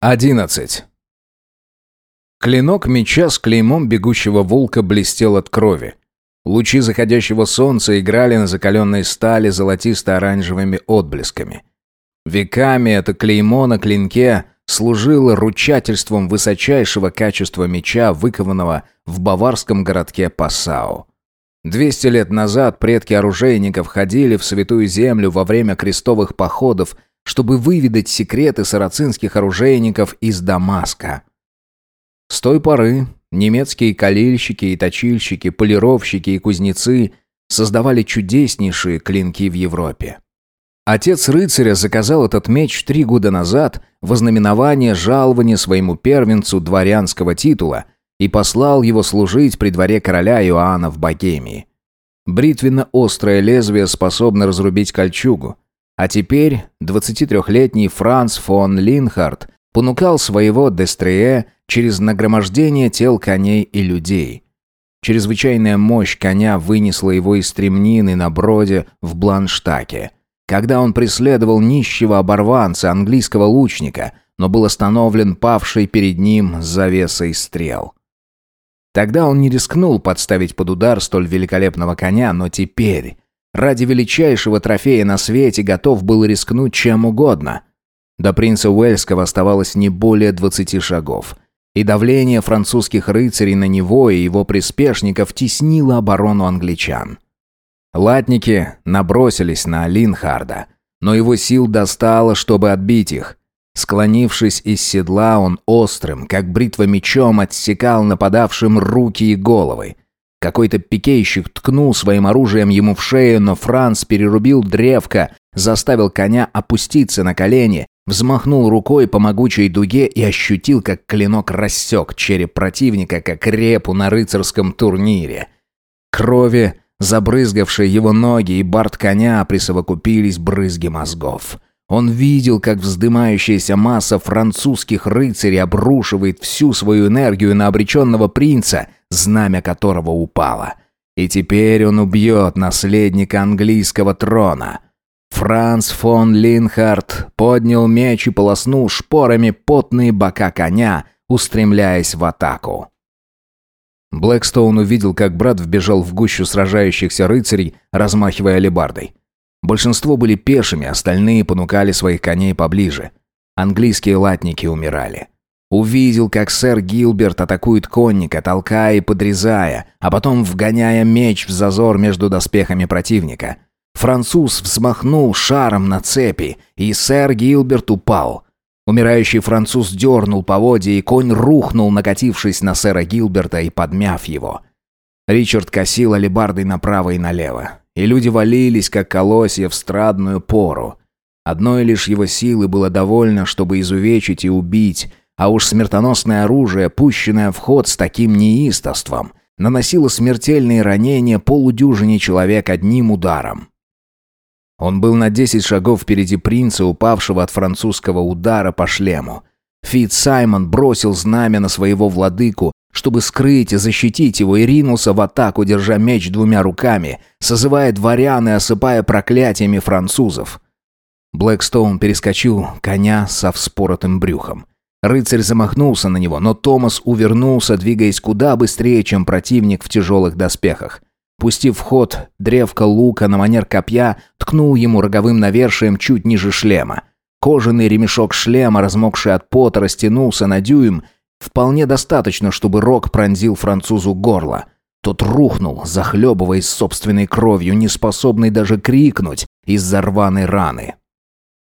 11. Клинок меча с клеймом бегущего волка блестел от крови. Лучи заходящего солнца играли на закаленной стали золотисто-оранжевыми отблесками. Веками это клеймо на клинке служило ручательством высочайшего качества меча, выкованного в баварском городке Пассау. Двести лет назад предки оружейников ходили в Святую Землю во время крестовых походов чтобы выведать секреты сарацинских оружейников из Дамаска. С той поры немецкие калильщики и точильщики, полировщики и кузнецы создавали чудеснейшие клинки в Европе. Отец рыцаря заказал этот меч три года назад в ознаменование жалования своему первенцу дворянского титула и послал его служить при дворе короля Иоанна в Богемии. Бритвенно-острое лезвие способно разрубить кольчугу, а теперь 23-летний Франц фон Линхард понукал своего Дестрие через нагромождение тел коней и людей. Чрезвычайная мощь коня вынесла его из стремнины на броде в Бланштаке, когда он преследовал нищего оборванца, английского лучника, но был остановлен павшей перед ним завесой стрел. Тогда он не рискнул подставить под удар столь великолепного коня, но теперь Ради величайшего трофея на свете готов был рискнуть чем угодно. До принца Уэльского оставалось не более двадцати шагов. И давление французских рыцарей на него и его приспешников теснило оборону англичан. Латники набросились на Линхарда, но его сил достало, чтобы отбить их. Склонившись из седла, он острым, как бритва мечом, отсекал нападавшим руки и головы. Какой-то пикейщик ткнул своим оружием ему в шею, но Франц перерубил древко, заставил коня опуститься на колени, взмахнул рукой по могучей дуге и ощутил, как клинок рассек череп противника, как репу на рыцарском турнире. Крови, забрызгавшие его ноги и борт коня, присовокупились брызги мозгов. Он видел, как вздымающаяся масса французских рыцарей обрушивает всю свою энергию на обреченного принца, знамя которого упало. И теперь он убьет наследника английского трона. Франц фон Линхард поднял меч и полоснул шпорами потные бока коня, устремляясь в атаку. Блэкстоун увидел, как брат вбежал в гущу сражающихся рыцарей, размахивая алебардой. Большинство были пешими, остальные понукали своих коней поближе. Английские латники умирали. Увидел, как сэр Гилберт атакует конника, толкая и подрезая, а потом вгоняя меч в зазор между доспехами противника. Француз взмахнул шаром на цепи, и сэр Гилберт упал. Умирающий француз дернул поводья, и конь рухнул, накатившись на сэра Гилберта и подмяв его. Ричард косил алебардой направо и налево и люди валились, как колосья, в страдную пору. Одной лишь его силы было довольно, чтобы изувечить и убить, а уж смертоносное оружие, пущенное в ход с таким неистовством, наносило смертельные ранения полудюжине человек одним ударом. Он был на десять шагов впереди принца, упавшего от французского удара по шлему. Фит Саймон бросил знамя на своего владыку, чтобы скрыть и защитить его, и ринулся в атаку, держа меч двумя руками, созывая дворян и осыпая проклятиями французов. Блэкстоун перескочил коня со вспоротым брюхом. Рыцарь замахнулся на него, но Томас увернулся, двигаясь куда быстрее, чем противник в тяжелых доспехах. Пустив в ход древко лука на манер копья, ткнул ему роговым навершием чуть ниже шлема. Кожаный ремешок шлема, размокший от пота, растянулся на дюйм, Вполне достаточно, чтобы рог пронзил французу горло. Тот рухнул, захлебываясь собственной кровью, не способный даже крикнуть из-за рваной раны.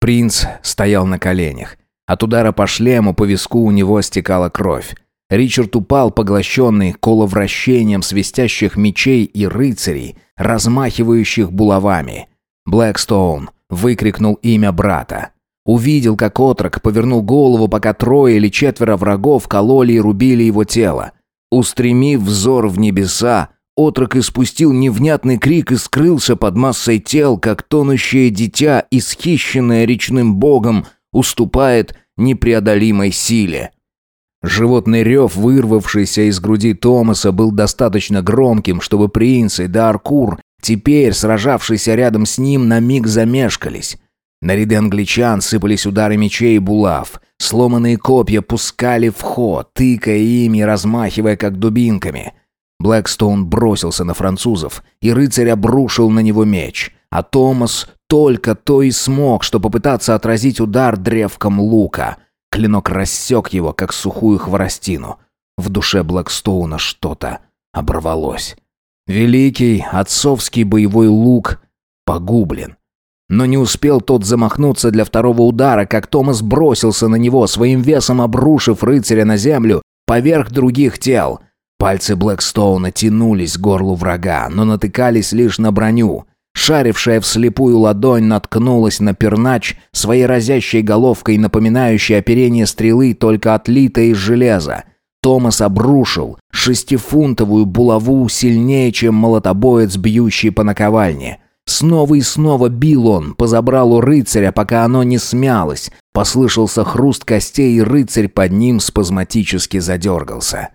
Принц стоял на коленях. От удара по шлему по виску у него стекала кровь. Ричард упал, поглощенный коловращением свистящих мечей и рыцарей, размахивающих булавами. Блэкстоун выкрикнул имя брата. Увидел, как отрок повернул голову, пока трое или четверо врагов кололи и рубили его тело. Устремив взор в небеса, отрок испустил невнятный крик и скрылся под массой тел, как тонущее дитя, исхищенное речным богом, уступает непреодолимой силе. Животный рев, вырвавшийся из груди Томаса, был достаточно громким, чтобы принц и Даркур, теперь сражавшийся рядом с ним, на миг замешкались. На ряды англичан сыпались удары мечей и булав. Сломанные копья пускали в ход, тыкая ими размахивая как дубинками. Блэкстоун бросился на французов, и рыцарь обрушил на него меч. А Томас только то и смог, что попытаться отразить удар древком лука. Клинок рассек его, как сухую хворостину. В душе Блэкстоуна что-то оборвалось. Великий отцовский боевой лук погублен. Но не успел тот замахнуться для второго удара, как Томас бросился на него, своим весом обрушив рыцаря на землю поверх других тел. Пальцы Блэкстоуна тянулись к горлу врага, но натыкались лишь на броню. Шарившая вслепую ладонь наткнулась на пернач своей разящей головкой, напоминающей оперение стрелы, только отлитой из железа. Томас обрушил шестифунтовую булаву сильнее, чем молотобоец, бьющий по наковальне. Снова и снова бил он по забралу рыцаря, пока оно не смялось. Послышался хруст костей, и рыцарь под ним спазматически задергался.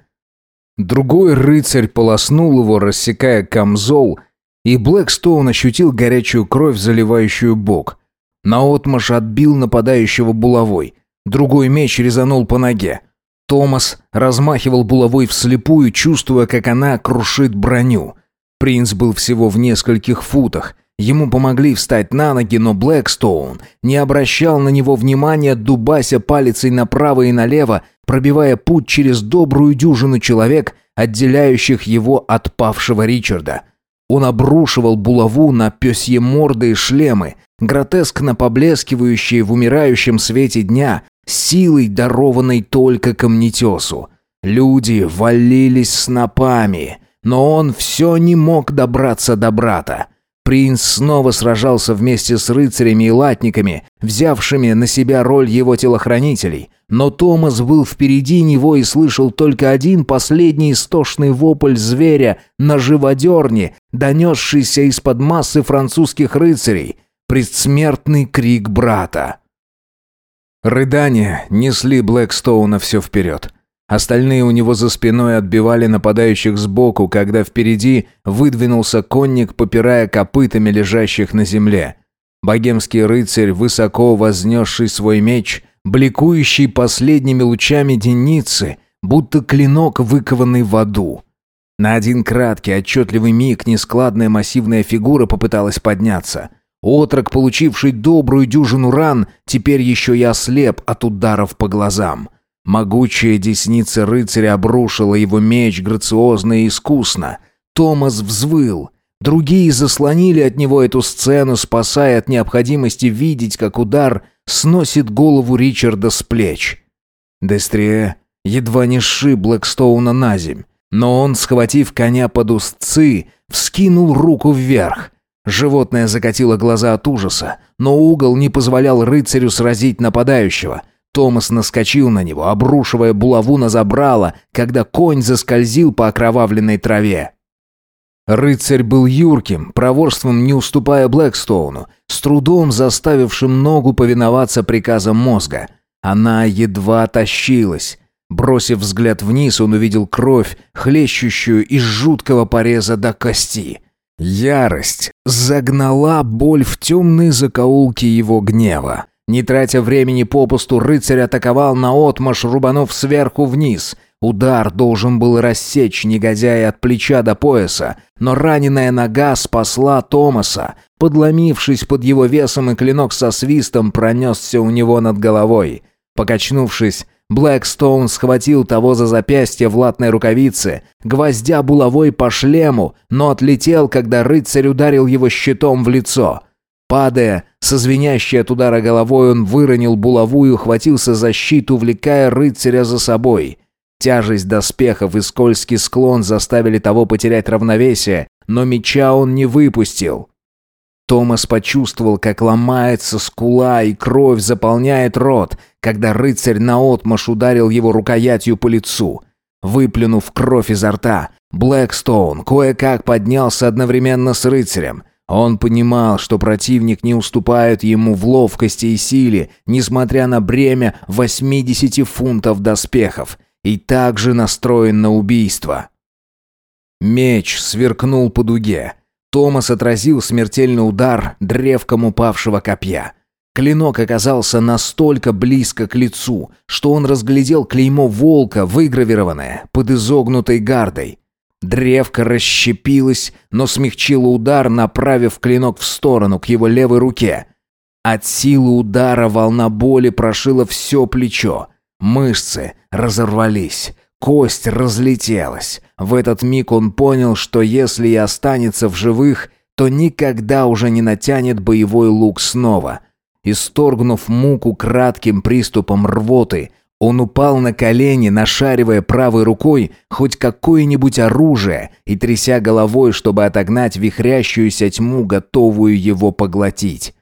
Другой рыцарь полоснул его, рассекая камзол, и Блэкстоун ощутил горячую кровь, заливающую бок. Наотмашь отбил нападающего булавой. Другой меч резанул по ноге. Томас размахивал булавой вслепую, чувствуя, как она крушит броню. Принц был всего в нескольких футах. Ему помогли встать на ноги, но Блэкстоун не обращал на него внимания, дубася палицей направо и налево, пробивая путь через добрую дюжину человек, отделяющих его от павшего Ричарда. Он обрушивал булаву на пёсье морды и шлемы, гротескно поблескивающие в умирающем свете дня, силой, дарованной только камнетесу. Люди валились снопами, но он все не мог добраться до брата. Принц снова сражался вместе с рыцарями и латниками, взявшими на себя роль его телохранителей. Но Томас был впереди него и слышал только один последний истошный вопль зверя на живодерне, донесшийся из-под массы французских рыцарей. Предсмертный крик брата. Рыдания несли Блэкстоуна все вперед. Остальные у него за спиной отбивали нападающих сбоку, когда впереди выдвинулся конник, попирая копытами лежащих на земле. Богемский рыцарь, высоко вознесший свой меч, бликующий последними лучами деницы, будто клинок, выкованный в аду. На один краткий, отчетливый миг нескладная массивная фигура попыталась подняться. Отрок, получивший добрую дюжину ран, теперь еще и ослеп от ударов по глазам. Могучая десница рыцаря обрушила его меч грациозно и искусно. Томас взвыл. Другие заслонили от него эту сцену, спасая от необходимости видеть, как удар сносит голову Ричарда с плеч. Дестрие едва не сшиб Блэкстоуна на земь, но он, схватив коня под устцы, вскинул руку вверх. Животное закатило глаза от ужаса, но угол не позволял рыцарю сразить нападающего. Томас наскочил на него, обрушивая булаву на забрало, когда конь заскользил по окровавленной траве. Рыцарь был юрким, проворством не уступая Блэкстоуну, с трудом заставившим ногу повиноваться приказам мозга. Она едва тащилась. Бросив взгляд вниз, он увидел кровь, хлещущую из жуткого пореза до кости. Ярость загнала боль в темные закоулки его гнева. Не тратя времени попусту, рыцарь атаковал наотмашь, рубанув сверху вниз. Удар должен был рассечь негодяя от плеча до пояса, но раненая нога спасла Томаса. Подломившись под его весом, и клинок со свистом пронесся у него над головой. Покачнувшись, Блэкстоун схватил того за запястье в латной рукавице, гвоздя булавой по шлему, но отлетел, когда рыцарь ударил его щитом в лицо. Падая, со звенящей от удара головой он выронил булаву и ухватился за щит, увлекая рыцаря за собой. Тяжесть доспехов и скользкий склон заставили того потерять равновесие, но меча он не выпустил. Томас почувствовал, как ломается скула и кровь заполняет рот, когда рыцарь наотмашь ударил его рукоятью по лицу. Выплюнув кровь изо рта, Блэкстоун кое-как поднялся одновременно с рыцарем. Он понимал, что противник не уступает ему в ловкости и силе, несмотря на бремя 80 фунтов доспехов, и также настроен на убийство. Меч сверкнул по дуге. Томас отразил смертельный удар древком упавшего копья. Клинок оказался настолько близко к лицу, что он разглядел клеймо волка, выгравированное под изогнутой гардой. Древко расщепилось, но смягчило удар, направив клинок в сторону, к его левой руке. От силы удара волна боли прошила все плечо. Мышцы разорвались, кость разлетелась. В этот миг он понял, что если и останется в живых, то никогда уже не натянет боевой лук снова. Исторгнув муку кратким приступом рвоты, он упал на колени, нашаривая правой рукой хоть какое-нибудь оружие и тряся головой, чтобы отогнать вихрящуюся тьму, готовую его поглотить.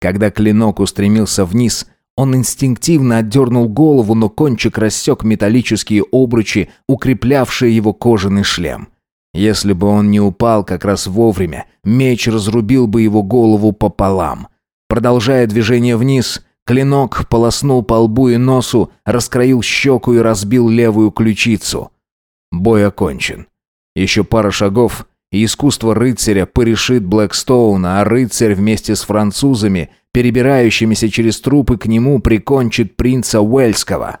Когда клинок устремился вниз, он инстинктивно отдернул голову, но кончик рассек металлические обручи, укреплявшие его кожаный шлем. Если бы он не упал как раз вовремя, меч разрубил бы его голову пополам. Продолжая движение вниз, Клинок полоснул по лбу и носу, раскроил щеку и разбил левую ключицу. Бой окончен. Еще пара шагов, и искусство рыцаря порешит Блэкстоуна, а рыцарь вместе с французами, перебирающимися через трупы к нему, прикончит принца Уэльского.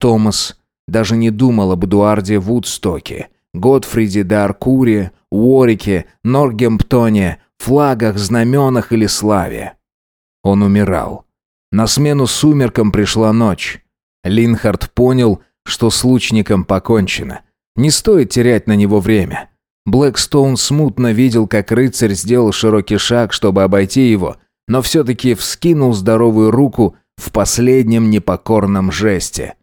Томас даже не думал об Эдуарде Вудстоке, Готфриде де Аркуре, Уорике, Норгемптоне, флагах, знаменах или славе. Он умирал. На смену сумеркам пришла ночь. Линхард понял, что с лучником покончено. Не стоит терять на него время. Блэкстоун смутно видел, как рыцарь сделал широкий шаг, чтобы обойти его, но все-таки вскинул здоровую руку в последнем непокорном жесте.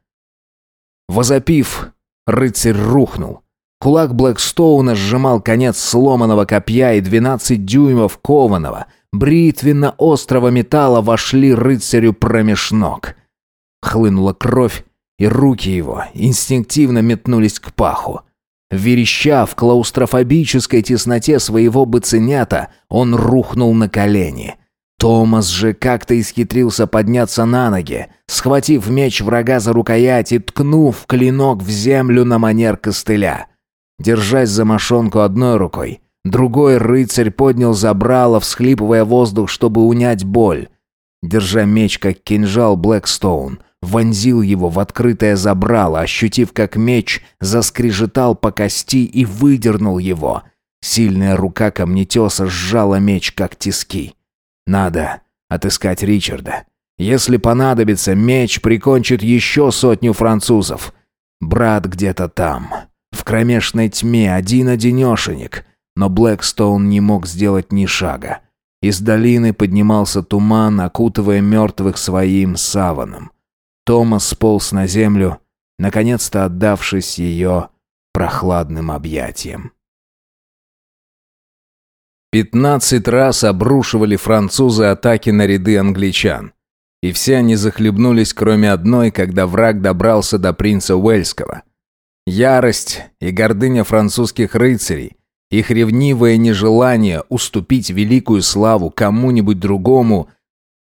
Возопив, рыцарь рухнул. Кулак Блэкстоуна сжимал конец сломанного копья и 12 дюймов кованого, бритвенно-острого металла вошли рыцарю промеж ног. Хлынула кровь, и руки его инстинктивно метнулись к паху. Вереща в клаустрофобической тесноте своего быценята, он рухнул на колени. Томас же как-то исхитрился подняться на ноги, схватив меч врага за рукоять и ткнув клинок в землю на манер костыля. Держась за мошонку одной рукой, Другой рыцарь поднял забрало, всхлипывая воздух, чтобы унять боль. Держа меч, как кинжал Блэкстоун, вонзил его в открытое забрало, ощутив, как меч заскрежетал по кости и выдернул его. Сильная рука камнетеса сжала меч, как тиски. «Надо отыскать Ричарда. Если понадобится, меч прикончит еще сотню французов. Брат где-то там, в кромешной тьме, один-одинешенек». Но Блэкстоун не мог сделать ни шага. Из долины поднимался туман, окутывая мертвых своим саваном. Томас сполз на землю, наконец-то отдавшись ее прохладным объятиям. Пятнадцать раз обрушивали французы атаки на ряды англичан. И все они захлебнулись, кроме одной, когда враг добрался до принца Уэльского. Ярость и гордыня французских рыцарей, их ревнивое нежелание уступить великую славу кому-нибудь другому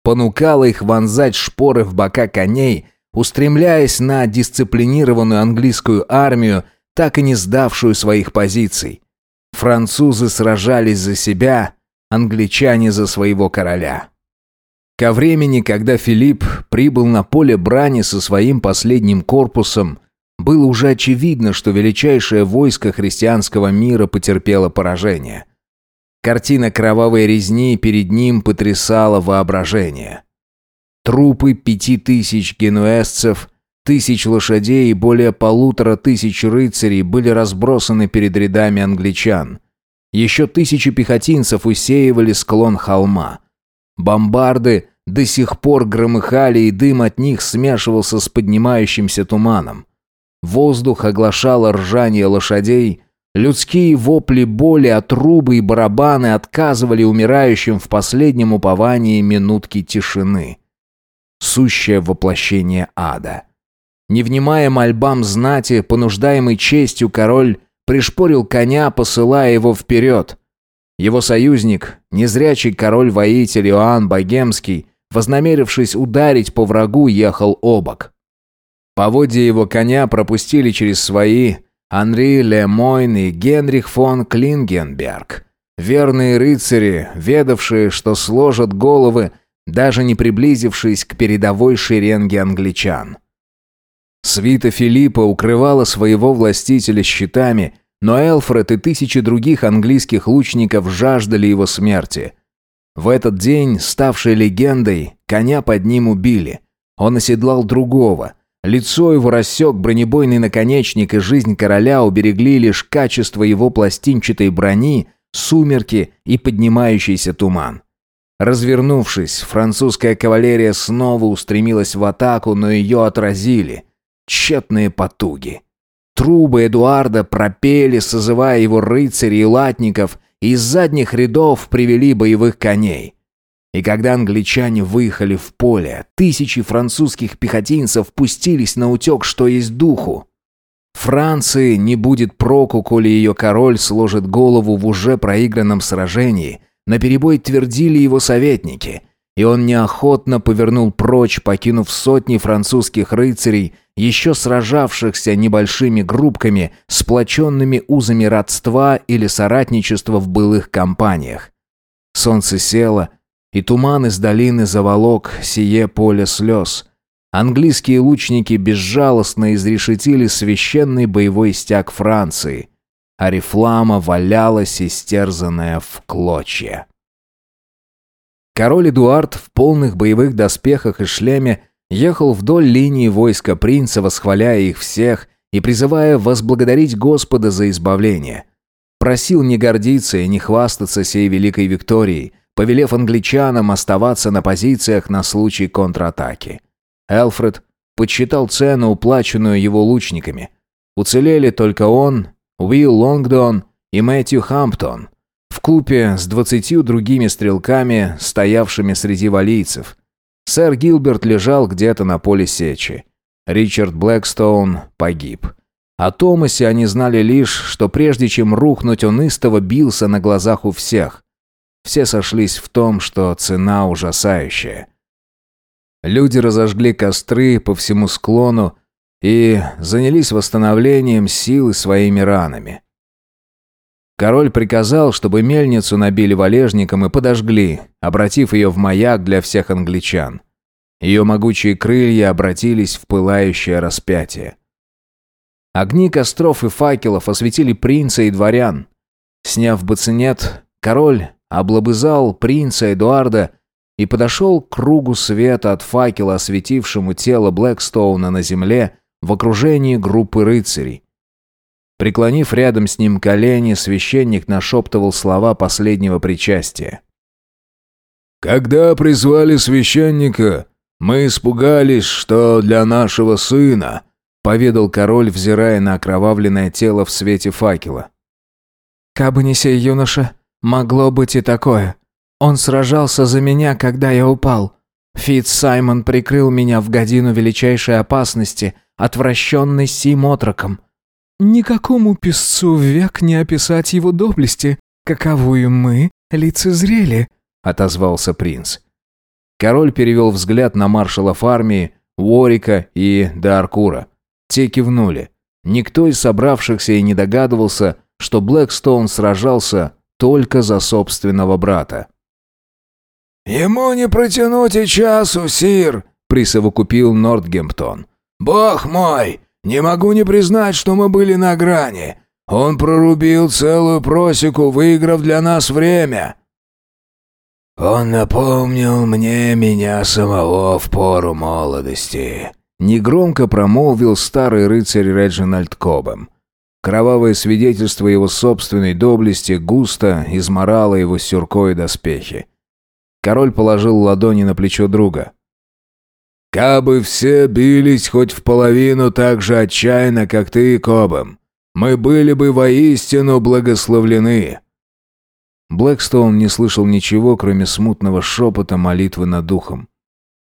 понукало их вонзать шпоры в бока коней, устремляясь на дисциплинированную английскую армию, так и не сдавшую своих позиций. Французы сражались за себя, англичане за своего короля. Ко времени, когда Филипп прибыл на поле брани со своим последним корпусом, было уже очевидно, что величайшее войско христианского мира потерпело поражение. Картина кровавой резни перед ним потрясала воображение. Трупы пяти тысяч генуэзцев, тысяч лошадей и более полутора тысяч рыцарей были разбросаны перед рядами англичан. Еще тысячи пехотинцев усеивали склон холма. Бомбарды до сих пор громыхали, и дым от них смешивался с поднимающимся туманом. Воздух оглашало ржание лошадей, людские вопли боли от трубы и барабаны отказывали умирающим в последнем уповании минутки тишины. Сущее воплощение ада. Не внимая мольбам знати, понуждаемый честью, король пришпорил коня, посылая его вперед. Его союзник, незрячий король-воитель Иоанн Богемский, вознамерившись ударить по врагу, ехал обок. Поводья его коня пропустили через свои Анри Лемойн и Генрих фон Клингенберг. Верные рыцари, ведавшие, что сложат головы даже не приблизившись к передовой шеренге англичан. Свита Филиппа укрывала своего властителя щитами, но Элфред и тысячи других английских лучников жаждали его смерти. В этот день, ставший легендой, коня под ним убили. Он оседлал другого. Лицо его рассек бронебойный наконечник, и жизнь короля уберегли лишь качество его пластинчатой брони, сумерки и поднимающийся туман. Развернувшись, французская кавалерия снова устремилась в атаку, но ее отразили. Тщетные потуги. Трубы Эдуарда пропели, созывая его рыцарей и латников, и из задних рядов привели боевых коней. И когда англичане выехали в поле, тысячи французских пехотинцев пустились на утек, что есть духу. Франции не будет проку, коли ее король сложит голову в уже проигранном сражении, наперебой твердили его советники, и он неохотно повернул прочь, покинув сотни французских рыцарей, еще сражавшихся небольшими группками, сплоченными узами родства или соратничества в былых кампаниях. Солнце село, и туман из долины заволок сие поле слез. Английские лучники безжалостно изрешетили священный боевой стяг Франции. Арифлама валялась истерзанная в клочья. Король Эдуард в полных боевых доспехах и шлеме ехал вдоль линии войска принца, восхваляя их всех и призывая возблагодарить Господа за избавление. Просил не гордиться и не хвастаться сей великой викторией, повелев англичанам оставаться на позициях на случай контратаки. Элфред подсчитал цену, уплаченную его лучниками. Уцелели только он, Уилл Лонгдон и Мэтью Хамптон – в купе с двадцатью другими стрелками, стоявшими среди валийцев. Сэр Гилберт лежал где-то на поле сечи. Ричард Блэкстоун погиб. О Томасе они знали лишь, что прежде чем рухнуть, он истово бился на глазах у всех. Все сошлись в том, что цена ужасающая. Люди разожгли костры по всему склону и занялись восстановлением силы своими ранами. Король приказал, чтобы мельницу набили валежником и подожгли, обратив ее в маяк для всех англичан. Ее могучие крылья обратились в пылающее распятие. Огни костров и факелов осветили принца и дворян. Сняв бацинет, король облобызал принца Эдуарда и подошел к кругу света от факела, осветившему тело Блэкстоуна на земле в окружении группы рыцарей. Преклонив рядом с ним колени, священник нашептывал слова последнего причастия. «Когда призвали священника, мы испугались, что для нашего сына», поведал король, взирая на окровавленное тело в свете факела. «Кабы не сей юноша, могло быть и такое. Он сражался за меня, когда я упал. Фитц Саймон прикрыл меня в годину величайшей опасности, отвращенный сим отроком. Никакому писцу век не описать его доблести, каковую мы лицезрели», — отозвался принц. Король перевел взгляд на маршалов армии, Уорика и Даркура. Те кивнули. Никто из собравшихся и не догадывался, что Блэкстоун сражался только за собственного брата. «Ему не протянуть и часу, сир», — присовокупил Нортгемптон. «Бог мой, не могу не признать, что мы были на грани. Он прорубил целую просеку, выиграв для нас время». «Он напомнил мне меня самого в пору молодости», — негромко промолвил старый рыцарь Реджинальд Кобэм. Кровавое свидетельство его собственной доблести густо изморало его сюрко и доспехи. Король положил ладони на плечо друга. Кабы все бились хоть в половину так же отчаянно, как ты и Кобом, мы были бы воистину благословлены». Блэкстоун не слышал ничего, кроме смутного шепота молитвы над духом.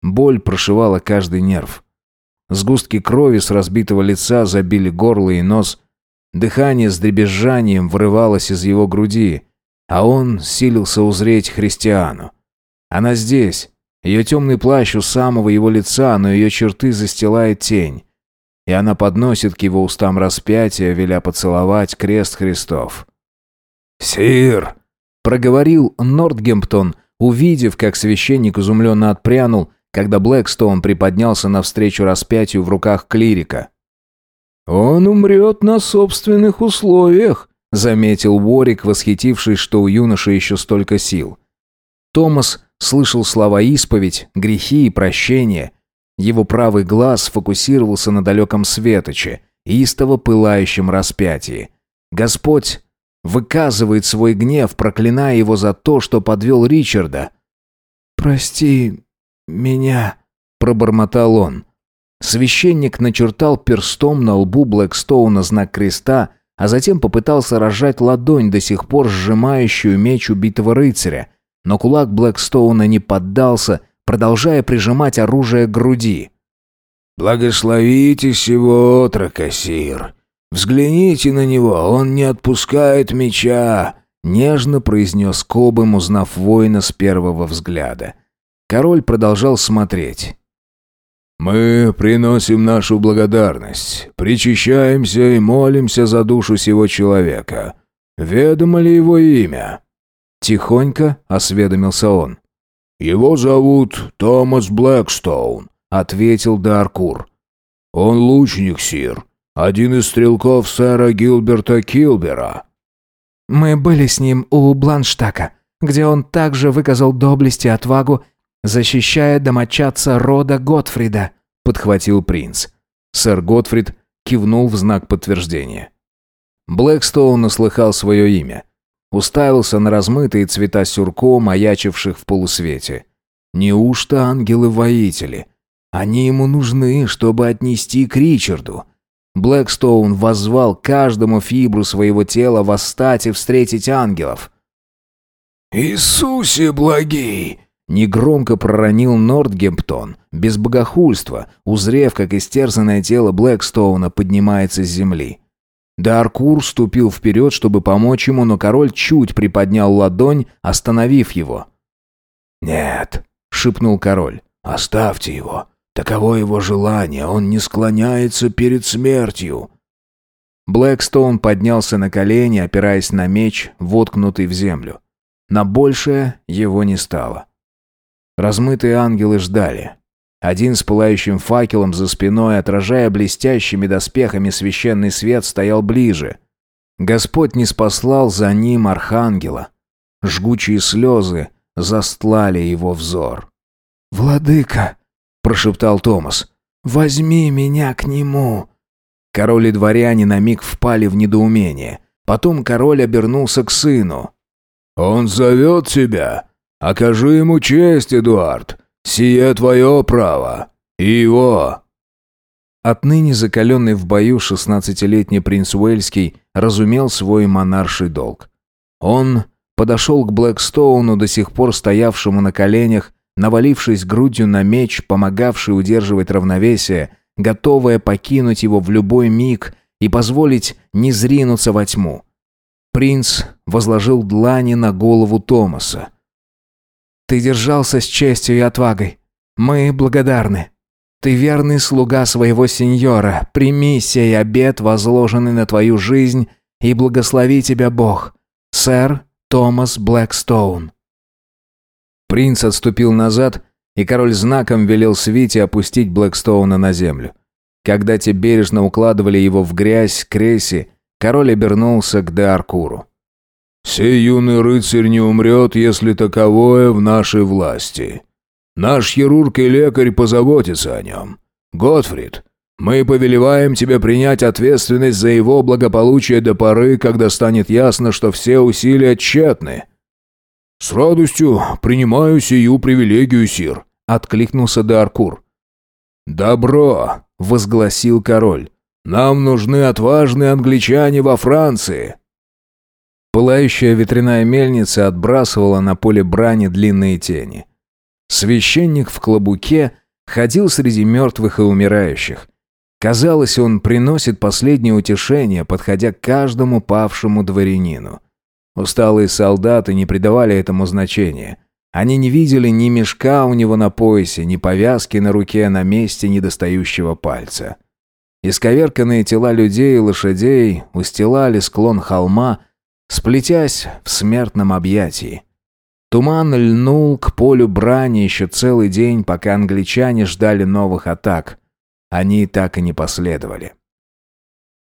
Боль прошивала каждый нерв. Сгустки крови с разбитого лица забили горло и нос. Дыхание с дребезжанием врывалось из его груди, а он силился узреть христиану. Она здесь, ее темный плащ у самого его лица, но ее черты застилает тень. И она подносит к его устам распятие, веля поцеловать крест Христов. «Сир!» — проговорил Нортгемптон, увидев, как священник изумленно отпрянул, когда Блэкстоун приподнялся навстречу распятию в руках клирика. «Он умрет на собственных условиях», — заметил Уорик, восхитившись, что у юноши еще столько сил. Томас слышал слова исповедь, грехи и прощение. Его правый глаз сфокусировался на далеком светоче, истово пылающем распятии. Господь выказывает свой гнев, проклиная его за то, что подвел Ричарда. «Прости меня», — пробормотал он. Священник начертал перстом на лбу Блэкстоуна знак креста, а затем попытался разжать ладонь, до сих пор сжимающую меч убитого рыцаря, но кулак Блэкстоуна не поддался, продолжая прижимать оружие к груди. «Благословите сего отрока, сир. Взгляните на него, он не отпускает меча», — нежно произнес Кобым, узнав воина с первого взгляда. Король продолжал смотреть. «Мы приносим нашу благодарность, причащаемся и молимся за душу сего человека. Ведомо ли его имя?» Тихонько осведомился он. «Его зовут Томас Блэкстоун», — ответил Даркур. «Он лучник, сир, один из стрелков сэра Гилберта Килбера». «Мы были с ним у Бланштака, где он также выказал доблесть и отвагу защищая домочадца рода Готфрида», — подхватил принц. Сэр Готфрид кивнул в знак подтверждения. Блэкстоун услыхал свое имя. Уставился на размытые цвета сюрко, маячивших в полусвете. Неужто ангелы-воители? Они ему нужны, чтобы отнести к Ричарду. Блэкстоун воззвал к каждому фибру своего тела восстать и встретить ангелов. «Иисусе благий!» Негромко проронил Нортгемптон, без богохульства, узрев, как истерзанное тело Блэкстоуна поднимается с земли. Даркур ступил вперед, чтобы помочь ему, но король чуть приподнял ладонь, остановив его. «Нет», — шепнул король, — «оставьте его. Таково его желание, он не склоняется перед смертью». Блэкстоун поднялся на колени, опираясь на меч, воткнутый в землю. На большее его не стало. Размытые ангелы ждали. Один с пылающим факелом за спиной, отражая блестящими доспехами священный свет, стоял ближе. Господь не спаслал за ним архангела. Жгучие слезы застлали его взор. «Владыка!» – прошептал Томас. «Возьми меня к нему!» Король и дворяне на миг впали в недоумение. Потом король обернулся к сыну. «Он зовет тебя!» Окажи ему честь, Эдуард. Сие твое право. И его». Отныне закаленный в бою шестнадцатилетний принц Уэльский разумел свой монарший долг. Он подошел к Блэкстоуну, до сих пор стоявшему на коленях, навалившись грудью на меч, помогавший удерживать равновесие, готовая покинуть его в любой миг и позволить не зринуться во тьму. Принц возложил длани на голову Томаса. Ты держался с честью и отвагой. Мы благодарны. Ты верный слуга своего сеньора. Прими сей обет, возложенный на твою жизнь, и благослови тебя Бог. Сэр Томас Блэкстоун». Принц отступил назад, и король знаком велел свите опустить Блэкстоуна на землю. Когда те бережно укладывали его в грязь Креси, король обернулся к Деаркуру. Сей юный рыцарь не умрет, если таковое в нашей власти. Наш хирург и лекарь позаботятся о нем. Готфрид, мы повелеваем тебе принять ответственность за его благополучие до поры, когда станет ясно, что все усилия тщетны». «С радостью принимаю сию привилегию, сир», — откликнулся Даркур. «Добро», — возгласил король. «Нам нужны отважные англичане во Франции». Пылающая ветряная мельница отбрасывала на поле брани длинные тени. Священник в клобуке ходил среди мертвых и умирающих. Казалось, он приносит последнее утешение, подходя к каждому павшему дворянину. Усталые солдаты не придавали этому значения. Они не видели ни мешка у него на поясе, ни повязки на руке на месте недостающего пальца. Исковерканные тела людей и лошадей устилали склон холма, сплетясь в смертном объятии. Туман льнул к полю брани еще целый день, пока англичане ждали новых атак. Они так и не последовали.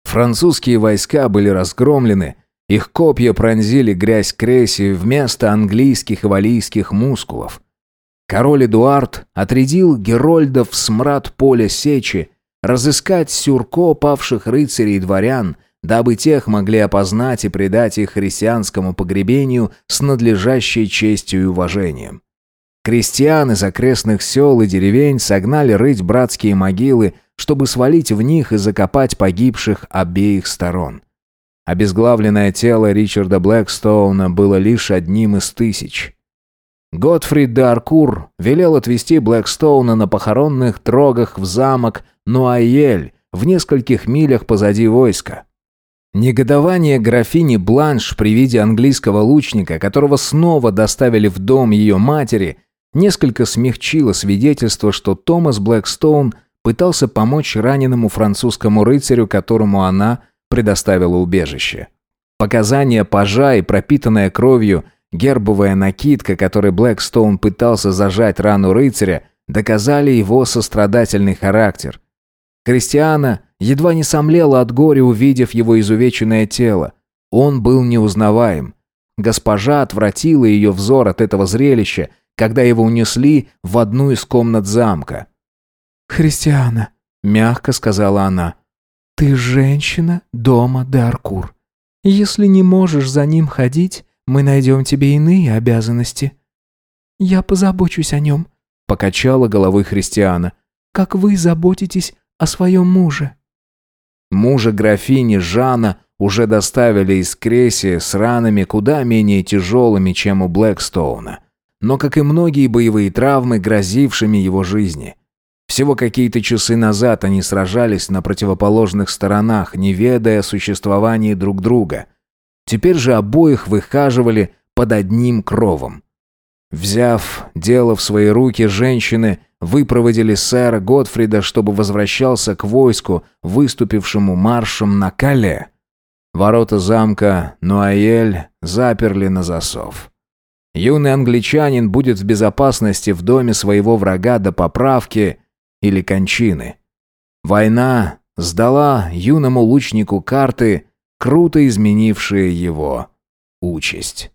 Французские войска были разгромлены, их копья пронзили грязь Креси вместо английских и валийских мускулов. Король Эдуард отрядил герольдов в смрад поля сечи, разыскать сюрко павших рыцарей и дворян, дабы тех могли опознать и предать их христианскому погребению с надлежащей честью и уважением. Крестьян из окрестных сел и деревень согнали рыть братские могилы, чтобы свалить в них и закопать погибших обеих сторон. Обезглавленное тело Ричарда Блэкстоуна было лишь одним из тысяч. Готфрид де Аркур велел отвезти Блэкстоуна на похоронных трогах в замок Нуайель в нескольких милях позади войска. Негодование графини Бланш при виде английского лучника, которого снова доставили в дом ее матери, несколько смягчило свидетельство, что Томас Блэкстоун пытался помочь раненому французскому рыцарю, которому она предоставила убежище. Показания пажа и пропитанная кровью гербовая накидка, которой Блэкстоун пытался зажать рану рыцаря, доказали его сострадательный характер. Кристиана едва не сомлела от горя, увидев его изувеченное тело. Он был неузнаваем. Госпожа отвратила ее взор от этого зрелища, когда его унесли в одну из комнат замка. «Христиана», — мягко сказала она, — «ты женщина дома Даркур. Если не можешь за ним ходить, мы найдем тебе иные обязанности». «Я позабочусь о нем», — покачала головой Христиана, «как вы заботитесь о своем муже». Мужа графини Жана уже доставили из Креси с ранами куда менее тяжелыми, чем у Блэкстоуна, но, как и многие боевые травмы, грозившими его жизни. Всего какие-то часы назад они сражались на противоположных сторонах, не ведая о существовании друг друга. Теперь же обоих выхаживали под одним кровом. Взяв дело в свои руки, женщины выпроводили сэра Готфрида, чтобы возвращался к войску, выступившему маршем на Кале. Ворота замка Нуаэль заперли на засов. Юный англичанин будет в безопасности в доме своего врага до поправки или кончины. Война сдала юному лучнику карты, круто изменившие его участь.